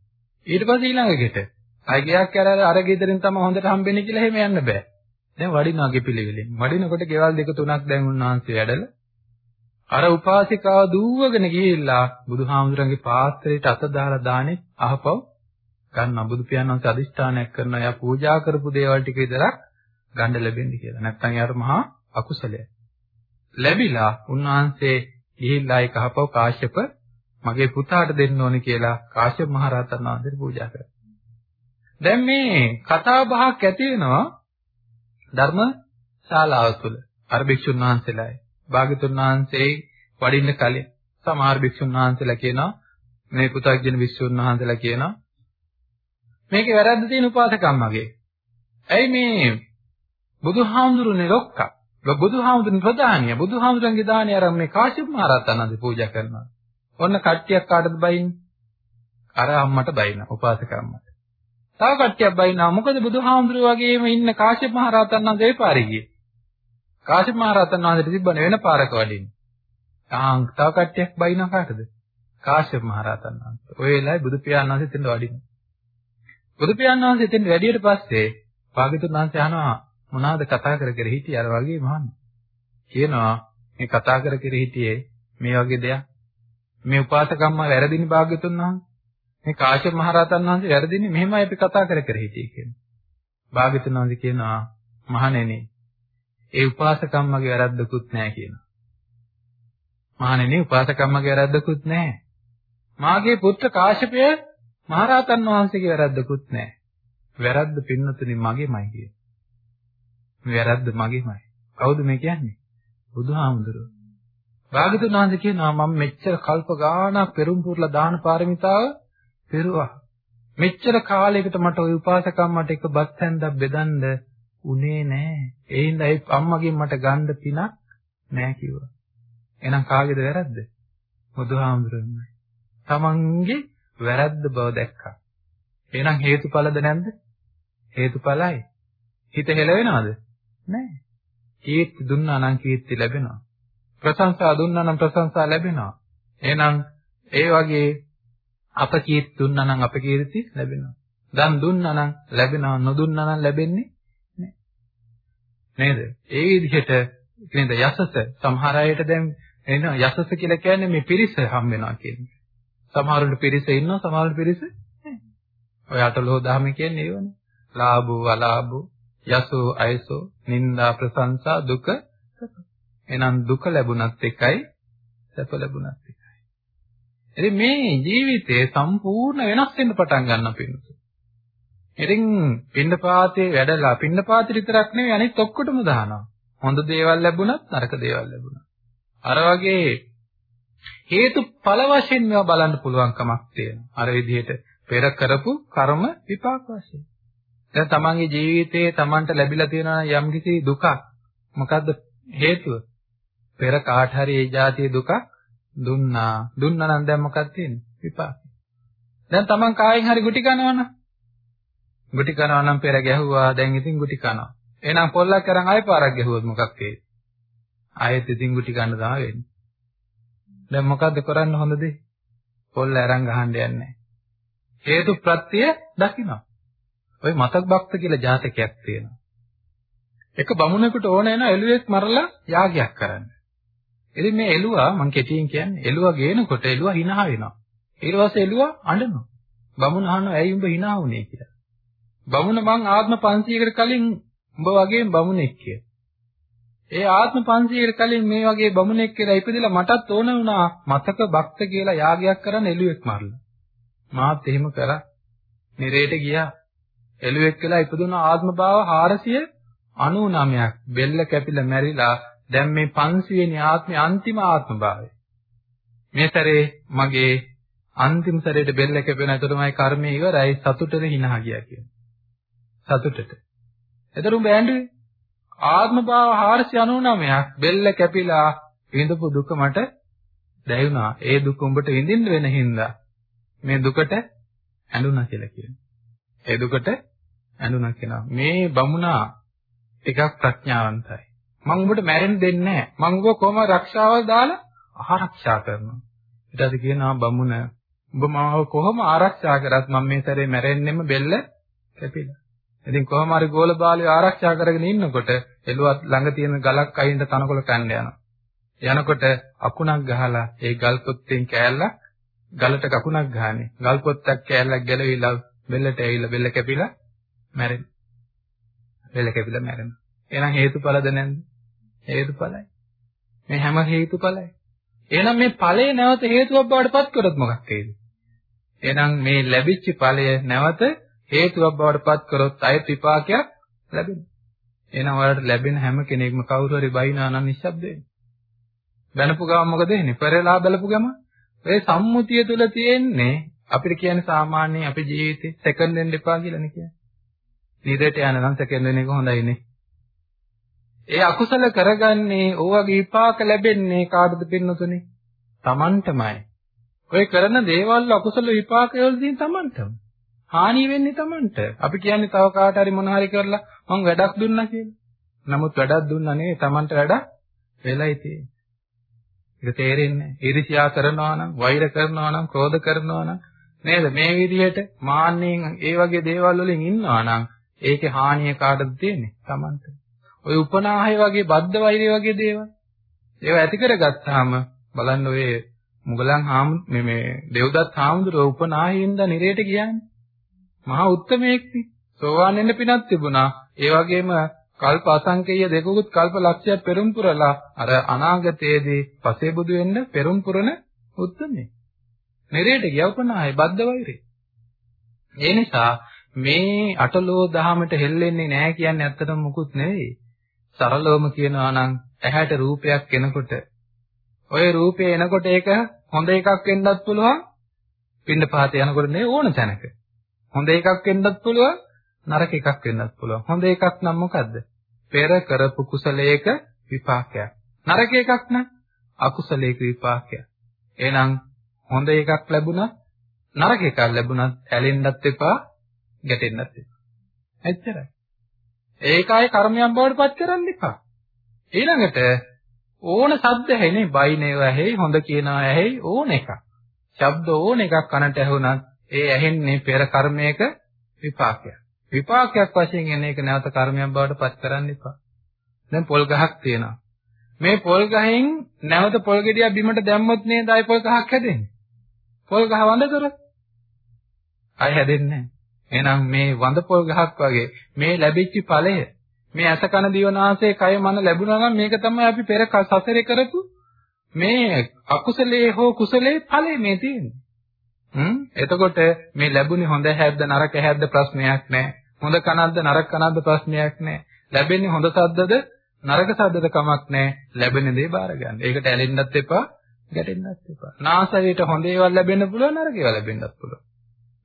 ඊට පස්සේ ඊළඟ ගෙට. අය ගයක් අර අර ගෙදරින් තමයි හොඳට හම්බෙන්නේ කියලා එහෙම යන්න බෑ. දැන් වඩිනවා ගෙපිලිවිලෙන්. වඩිනකොට ගෙවල් දෙක තුනක් දැන් උන්වහන්සේ වැඩලා අර උපාසිකාව දුවගෙන ගිහිල්ලා බුදුහාමුදුරන්ගේ පාත්‍රයට අත දාලා දාන්නේ අහපව් ගන්න බුදු පියාණන් වහන්සේ අදිෂ්ඨානයක් කරනවා එයා පූජා කරපු දේවල් ටික විතරක් ගන්න ලැබෙන්නේ කියලා. නැත්නම් යාර මහා අකුසලයක්. ලැබිලා උන්වහන්සේ ගිහිල්ලා ඒක අහපව් කාශ්‍යප මගේ පුතාට දෙන්න ඕනේ කියලා කාශ්‍යප මහ රහතන් වහන්සේට පූජා කරා. දැන් මේ කතා බහක් ඇති වෙනවා ධර්ම ශාලාව තුළ. අර භික්ෂුන් වහන්සේලායි. භාග්‍යතුන් වහන්සේ වඩින්න කලින් සමහර භික්ෂුන් වහන්සේලා කියනවා මේ පු탁ජන භික්ෂුන් වහන්සේලා කියනවා මේකේ වැරද්ද තියෙන උපාසකම්මගේ. ඇයි මේ බුදුහාමුදුරනේ ලොක්කා. බුදුහාමුදුරනේ ප්‍රධානිය. බුදුහාමුදුරන්ගේ දානේ අර මේ කාශ්‍යප මහ රහතන් වහන්සේ පූජා කරනවා. ඔන්න කට්ටියක් කාටද බයින්නේ? අර අම්මට බයින උපාසක අම්මට. තව කට්ටියක් බයිනවා. මොකද බුදුහාමුදුරුවෝ වගේම ඉන්න කාශ්‍යප මහ රහතන් වහන්සේ ඒ පාරේ ගියේ. කාශ්‍යප මහ රහතන් වහන්සේට තිබ්බනේ වෙන පාරක වඩින්නේ. ආ තව කට්ටියක් බයිනවා කාටද? කාශ්‍යප මහ රහතන් වහන්සේ. ඔය වෙලාවේ බුදු පියාණන් වහන්සේ එතන වඩිනවා. බුදු පියාණන් වහන්සේ එතන වැඩියට පස්සේ භාග්‍යතුන් වහන්සේ අහනවා මොනවාද කතා කර කර හිටියේ අර වගේ මහන්නේ. කියනවා මේ කතා කර කර හිටියේ මේ වගේ දෙයක්. මේ උපාසකම්ම වැරදිනි භාග්‍යතුන් වහන්සේ. මේ කාශ්‍යප මහ රහතන් වහන්සේ වැරදින්නේ මෙහෙමයි අපි කතා කර කර හිටියේ කියන්නේ. භාග්‍යතුන් වහන්සේ කියනවා මහණෙනි ඒ උපාසකම්මගේ වැරද්දකුත් නැහැ කියනවා. මහණෙනි උපාසකම්මගේ වැරද්දකුත් නැහැ. මාගේ පුත්‍ර කාශ්‍යපය මහරහතන් වහන්සේගේ වැරද්දකුත් නැහැ. වැරද්ද පින්නතුනි මගේමයි කියනවා. මේ වැරද්ද මගේමයි. කවුද මේ කියන්නේ? බුදුහාමුදුරුවෝ. භාගතුන් වහන්සේ කියනවා මම මෙච්චර කල්ප ගාණක් පෙරම් පුරලා දාන පාරමිතාව පෙරුවා. මෙච්චර කාලයකට මට ওই උපාසකම් මට එක බත් හැන්දක් බෙදන්න උනේ නෑ. ඒ හින්දා ඒ අම්මගෙන් මට ගන්න පිනක් නෑ කිව්වා. එහෙනම් කාගේද වැරද්ද? බුදුහාමුදුරන්ගේ. තමන්ගේ වැරද්ද බව දැක්කා. එහෙනම් හේතුඵලද නැද්ද? හේතුඵලයි. හිත හෙලවෙනවද? නෑ. කීර්ති දුන්නා නම් කීර්ති ලැබෙනවා. ප්‍රශංසා දුන්නා නම් ප්‍රශංසා ලැබෙනවා. එහෙනම් ඒ වගේ අප කීර්ති දුන්නා නම් අප කීර්ති ලැබෙනවා. දන් දුන්නා නම් ලැබෙනවා නොදුන්නා නම් ලැබෙන්නේ නෑ. නේද? ඒ විදිහට නේද යසස සමහර අයට දැන් එන යසස කියලා කියන්නේ මේ පිරිස හම් වෙනවා කියන්නේ. සමහරුන්ට පිරිස ඉන්නවා සමහරුන්ට පිරිස නැහැ. ඔය අටලෝ දහම කියන්නේ ඒවනේ. ලාභෝ අලාභෝ යසෝ අයසෝ නිന്ദා ප්‍රශංසා දුක එනම් දුක ලැබුණත් එකයි සැප ලැබුණත් එකයි. ඉතින් මේ ජීවිතේ සම්පූර්ණ වෙනස් වෙන්න පටන් ගන්න පිණිස. ඉතින් පින්නපාතේ වැඩලා පින්නපාතේ විතරක් නෙවෙයි අනිත් ඔක්කොටම දානවා. හොඳ දේවල් ලැබුණත් නරක දේවල් ලැබුණා. අර වගේ හේතුඵල වශයෙන් මේවා බලන්න පුළුවන් කමක් තියෙනවා. අර විදිහට පෙර කරපු කර්ම විපාක වශයෙන්. දැන් තමන්ගේ ජීවිතයේ තමන්ට ලැබිලා තියෙන යම්කිසි දුකක් මොකද්ද හේතුව? පෙර කාට හරි ඒ જાතිය දුක දුන්නා. දුන්නා නම් දැන් මොකක්ද තියෙන්නේ? විපාක. දැන් Taman කායෙන් හරි ගුටි කනවනම් ගුටි කනවා නම් පෙර ගැහුවා දැන් ඉතින් ගුටි කනවා. එහෙනම් පොල්ලක් අරන් ආයෙ පාරක් ගැහුවොත් මොකක් වෙයි? ආයෙත් ඉතින් ගුටි කන්න තමයි වෙන්නේ. දැන් මොකද්ද කරන්න හොඳ දේ? පොල්ල අරන් ගහන්න යන්නේ හේතු ප්‍රත්‍ය දකින්න. ওই මතක් භක්ත කියලා ජාතකයක් තියෙනවා. එක බමුණෙකුට ඕන වෙන එළුවෙක් මරලා යාගයක් කරන්න. ඉතින් මේ එළුවා මං කෙටියෙන් කියන්නේ එළුවා ගේනකොට එළුවා hina වෙනවා. ඊට පස්සේ එළුවා අඬනවා. බමුණ අහනවා ඇයි උඹ hina වුනේ කියලා. බමුණ මං ආත්ම 500කට කලින් උඹ වගේම බමුණෙක් කියලා. ඒ ආත්ම 500කට කලින් මේ වගේ බමුණෙක් කියලා ඉපදිලා මටත් ඕන වුණා මතක භක්ත කියලා යාගයක් කරන්න එළුවෙක් මරලා. මාත් එහෙම කරා. නිරේට ගියා. එළුවෙක් කියලා ඉපදුන ආත්ම භාව 499ක් බෙල්ල කැපිලා මැරිලා දැන් මේ 500 වෙනි ආත්මේ අන්තිම ආත්ම භාවය. මේ සැරේ මගේ අන්තිම සැරේට බෙල්ල කැපෙන එතකොටමයි කර්මය ඉවරයි සතුටට hina ගියා කියන්නේ. සතුටට. එතරුම් බෑන්ඩුවේ ආත්ම භාව 499ක් බෙල්ල කැපිලා විඳපු දුක මට දැයුණා. ඒ දුක උඹට විඳින්න වෙන හින්දා මේ දුකට ඇඬුණා කියලා කියනවා. ඒ දුකට ඇඬුණා කියනවා. මේ බමුණා ටිකක් ප්‍රඥාවන්තයි. මම උඹට මැරෙන්න දෙන්නේ නැහැ. මම උඹ කොහොම රක්ෂාවල් දාලා ආරක්ෂා කරනවා. ඊට පස්සේ කියනවා බමුණ උඹ මාව කොහොම ආරක්ෂා කරත් මම මේ සැරේ මැරෙන්නෙම බෙල්ල කැපිලා. ඉතින් කොහොම හරි ගෝල බාලය ආරක්ෂා කරගෙන ඉන්නකොට එළුවත් ළඟ තියෙන ගලක් අයින්ද තනකොළ කන්න යනවා. යනකොට අකුණක් ගහලා ඒ ගල් පොත්තෙන් කෑල්ලක් ගලට කකුණක් ගහන්නේ. ගල් පොත්තක් කෑල්ලක් ගැලවිලා බෙල්ලට ඇවිල්ලා බෙල්ල කැපිලා මැරෙන. බෙල්ල කැපිලා මැරෙන. එහෙනම් හේතුඵලද නැන්ද? හේතුඵලයි. මේ හැම හේතුඵලයි. එහෙනම් මේ ඵලය නැවත හේතුවක් බවට පත් කරොත් මොකක් වෙයිද? එහෙනම් මේ ලැබිච්ච ඵලය නැවත හේතුවක් බවට පත් කරොත් අය විපාකයක් ලැබෙනවා. එහෙනම් ඔයාලට ලැබෙන හැම කෙනෙක්ම කවුරු හරි බයිනා නම් නිශ්ශබ්ද වෙන්න. බැනපු ගමන් මොකද වෙන්නේ? පෙරලා බැලපු ගමන් ඒ සම්මුතිය තුල තියෙන්නේ අපිට කියන්නේ සාමාන්‍ය අපේ ජීවිතේ සෙකන්ඩ් වෙන්න එපා කියලානේ කියන්නේ. නිරේට යන නම් සෙකන්ඩ් වෙන එක හොඳයිනේ. ඒ අකුසල කරගන්නේ ඕවගේ විපාක ලැබෙන්නේ කාටද පින්නතුනේ? Tamanටමයි. ඔය කරන දේවල් අකුසල විපාක වලදී Tamanටම. හානිය වෙන්නේ Tamanට. අපි කියන්නේ තව කාට හරි මොන හරි කරලා මං වැඩක් දුන්නා කියලා. නමුත් වැඩක් දුන්නා නෙවෙයි Tamanට වැඩ වෙලයි තියෙන්නේ. ඒක තේරෙන්නේ. ඊර්ෂ්‍යා කරනවා නම්, වෛර කරනවා නම්, ක්‍රෝධ කරනවා නම් නේද? මේ විදිහට මාන්නෙන් ඒ වගේ දේවල් වලින් ඉන්නවා නම් ඒකේ හානිය කාටද තියෙන්නේ? Tamanට. ඔය උපනාහය වගේ බද්ධ වෛරය වගේ දේවල්. ඒවා ඇති කරගත්තාම බලන්න ඔය මුගලන් හාමු මේ මේ දෙව්දත් හාමුදුරුවෝ උපනාහින්ද නිරේට ගියානේ. මහා උත්තමයෙක්නේ. සෝවාන් වෙන්න පිනක් තිබුණා. ඒ වගේම කල්ප අසංකේය දෙකකුත් කල්ප ලක්ෂයක් පෙරම් පුරලා අර අනාගතයේදී පසේ බුදු වෙන්න පෙරම් පුරන උත්තමයෙක්. නිරේට ගියවපනායි බද්ධ වෛරේ. ඒ නිසා මේ අටලෝ දහමට හෙල්ලෙන්නේ නැහැ කියන්නේ ඇත්තටම මුකුත් නෙවෙයි. සරලවම කියනවා නම් ඇහැට රූපයක් එනකොට ඔය රූපය එනකොට ඒක හොඳ එකක් වෙන්නත් පුළුවන් පින්න පහත යනකොට නේ ඕන තැනක. හොඳ එකක් වෙන්නත් පුළුවන් නරක එකක් වෙන්නත් පුළුවන්. හොඳ එකක් නම් මොකද්ද? පෙර කරපු කුසලයක විපාකයක්. නරක එකක් නම් අකුසලයක විපාකයක්. එහෙනම් හොඳ එකක් ලැබුණත් නරක එකක් ලැබුණත් ඇලෙන්නත් එපා, ගැටෙන්නත් එපා. එච්චරයි. ඒකයි කර්මයන් බවට පත් කරන්න එපා. ඊළඟට ඕන සද්ද ඇහෙනේ, බයිනේව ඇහෙයි, හොඳ කියනවා ඇහෙයි ඕන එකක්. ශබ්ද ඕන එකක් කනට ඇහුණත් ඒ ඇහෙන්නේ පෙර කර්මයක විපාකයක්. විපාකයක් වශයෙන් එන එක නැවත කර්මයක් බවට පත් කරන්න එපා. දැන් පොල් ගහක් තියෙනවා. මේ පොල් ගහෙන් නැවත පොල් ගෙඩියක් බිමට දැම්මොත් නේද ආයි පොල් ගහක් හැදෙන්නේ. පොල් ගහ වඳ කරත් ආයි හැදෙන්නේ නැහැ. එහෙනම් මේ වඳ පොල් ගහක් වගේ මේ ලැබිච්ච ඵලය මේ අස කන දිවනාසය කය මන ලැබුණා නම් මේක තමයි අපි පෙර සසරේ කරපු මේ අකුසලයේ හෝ කුසලයේ ඵලය මේ තියෙන්නේ. හ්ම් එතකොට මේ ලැබුණේ හොඳ හැද්ද නරක හැද්ද ප්‍රශ්නයක් නැහැ. හොඳ කනක්ද නරක කනක්ද ප්‍රශ්නයක් නැහැ. ලැබෙන්නේ හොඳ සද්දද නරක සද්දද කමක් නැහැ. ලැබෙන දේ බාර ගන්න. ඒකට ඇලෙන්නත් එපා, ගැටෙන්නත් එපා. නාසයට හොඳ ඒවා ලැබෙන්න පුළුවන් නරක ඒවා ලැබෙන්නත් පුළුවන්.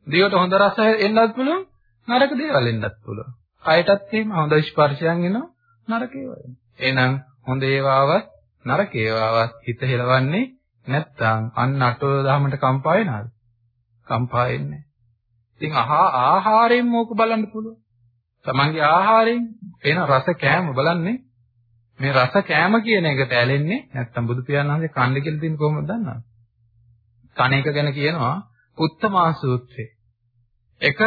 දිවට හොඳ රස එන්නත් පුළුවන් නරක දේවල් එන්නත් පුළුවන්. කයටත් එහෙම හොඳ ස්පර්ශයන් එනවා නරක ඒවා එනවා. එහෙනම් හොඳ ඒවාවත් නරක ඒවාවත් හිත හෙලවන්නේ නැත්තම් අන්න අටෝ දහමට කම්පා වෙනවද? කම්පා වෙන්නේ ඉතින් අහා ආහාරයෙන් මොක බලන්න පුළුවන්. තමන්ගේ ආහාරයෙන් එන රස කෑම බලන්නේ මේ රස කෑම කියන එකට ඇලෙන්නේ නැත්තම් බුදු පියාණන් වහන්සේ කන්න කියලා දෙන්නේ කොහොමද දන්නවද? කණ එක ගැන කියනවා උත්තමා සූත්‍රය. එක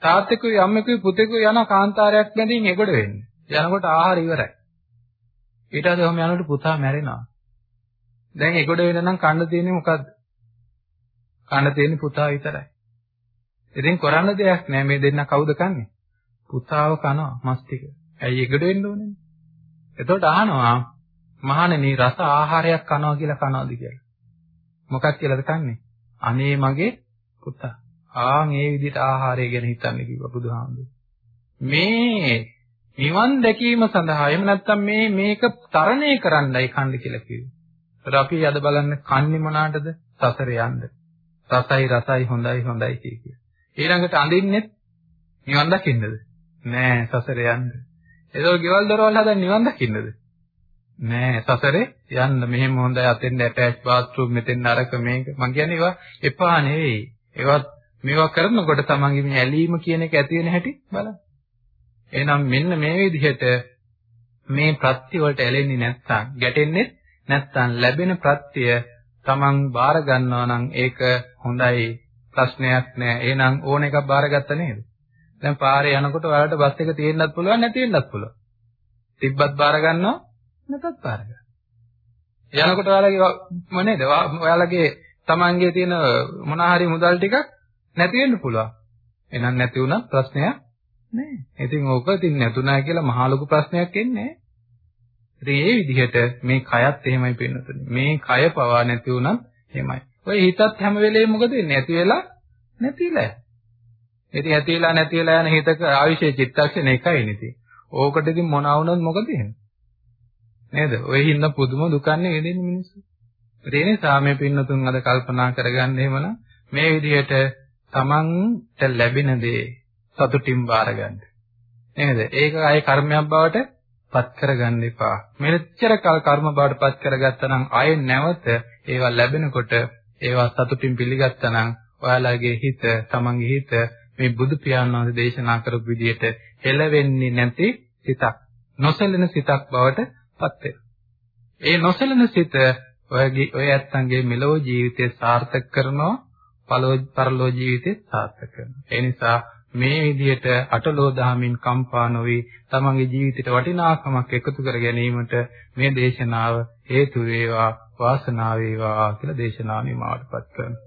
තාත්තෙකුයි අම්මෙකුයි පුතෙකුයි යන කාන්තාරයක් බැඳින් එගොඩ වෙන්නේ. යනකොට ආහාර ඉවරයි. ඊට පස්සේ ඔහම යනකොට පුතා මැරෙනවා. දැන් එගොඩ වෙන නම් කන්න තියෙන්නේ මොකද්ද? කන්න තියෙන්නේ පුතා විතරයි. ඉතින් කරන්න දෙයක් නෑ මේ දෙන්න කවුද කන්නේ? පුතාව කනවා මස් ටික. ඇයි එගොඩ වෙන්න ඕනේ? එතකොට අහනවා මහණෙනි රස ආහාරයක් කනවා කියලා කනවාද කියලා. මොකක් කියලාද කන්නේ? අනේ මගේ පුතා. ආන් ඒ විදිහට ආහාරය ගැන හිතන්න කිව්වා බුදුහාමුදුරුවෝ. මේ නිවන් දැකීම සඳහා එහෙම නැත්නම් මේ මේක තරණය කරන්නයි කන්න කියලා කිව්වේ. ඒත් අපි අද බලන්න කන්නේ මොනකටද? සසර යන්න. රසයි රසයි හොඳයි හොඳයි කිය. ඊළඟට අඳින්නෙත් නිවන් දකින්නද? නෑ සසර යන්න. ඒකෝ ගෙවල් දොරවල් හදන්න නිවන් දකින්නද? නෑ සසරේ යන්න මෙහෙම හොඳයි අතෙන් ඇටච් බාත්රූම් මෙතෙන් නරක මේක මං කියන්නේ ඒවා එපා නෙවෙයි ඒවත් මේවා කරනකොට තමන්ගේ මේ ඇලීම කියන එක ඇති වෙන හැටි බලන්න එහෙනම් මෙන්න මේ විදිහට මේ ප්‍රත්‍ය වලට ඇලෙන්නේ නැත්නම් ගැටෙන්නේ නැත්නම් ලැබෙන ප්‍රත්‍ය තමන් බාර ගන්නවා නම් ඒක හොඳයි ප්‍රශ්නයක් නෑ එහෙනම් ඕන එකක් බාරගත්ත නේද දැන් පාරේ යනකොට ඔයාලට බස් එක තියෙන්නත් පුළුවන් නැති වෙන්නත් පුළුවන් තිබ්බත් බාර ගන්නවා නැතත් පාර ගන්න. යනකොට ඔයාලගේ මොනේද? ඔයාලගේ Tamanගේ තියෙන මොන හරි මුදල් ටිකක් නැති වෙන්න පුළුවන්. එහෙනම් නැති වුණත් ප්‍රශ්නයක් නෑ. ඉතින් ඕක ඉතින් නැතුණා කියලා මහා ලොකු ප්‍රශ්නයක් එන්නේ නෑ. ඉතින් ඒ විදිහට මේ කයත් එහෙමයි පෙන්වතුනේ. මේ කය පවා නැති වුණත් එහෙමයි. ඔය හිතත් හැම වෙලේම මොකද වෙන්නේ? නැති වෙලා නැතිලා. ඉතින් ඇති වෙලා නැති වෙලා යන හිතක ආවිෂය චිත්තක්ෂණ එකයි නේ. ඕකට ඉතින් මොනවා වුණත් මොකද වෙන්නේ? නේද? ඔය හින්දා පුදුම දුකන්නේ වෙන්නේ මිනිස්සු. ඒ නිසා මේ පින්නතුන් අද කල්පනා කරගන්න එහෙමනම් මේ විදිහට තමන්ට ලැබෙන දේ සතුටින් බාර ගන්න. නේද? ඒක ආයේ කර්මයක් බවට පත් කරගන්න එපා. මෙච්චර කල් කර්ම බවට පත් කරගත්තා නම් ආයේ නැවත ඒවා ලැබෙනකොට ඒවා සතුටින් පිළිගත්තා නම් ඔයාලගේ හිත, තමන්ගේ හිත මේ බුදු පියාණන් වහන්සේ දේශනා කරපු විදිහට හෙලවෙන්නේ නැති සිතක්, නොසැලෙන සිතක් බවට පත් ඒ නොසලන සිත ඔයගේ ඔය ඇත්තන්ගේ මෙලෝ ජීවිතය සාර්ථක කරනවා පරලෝ ජීවිතය සාර්ථක කරනවා. ඒ නිසා මේ විදිහට අටලෝ දහමින් කම්පා නොවි තමන්ගේ ජීවිතයට වටිනාකමක් එකතු කර ගැනීමට මේ දේශනාව හේතු වේවා වාසනාව වේවා කියලා දේශනාව නිමාවටපත් කරනවා.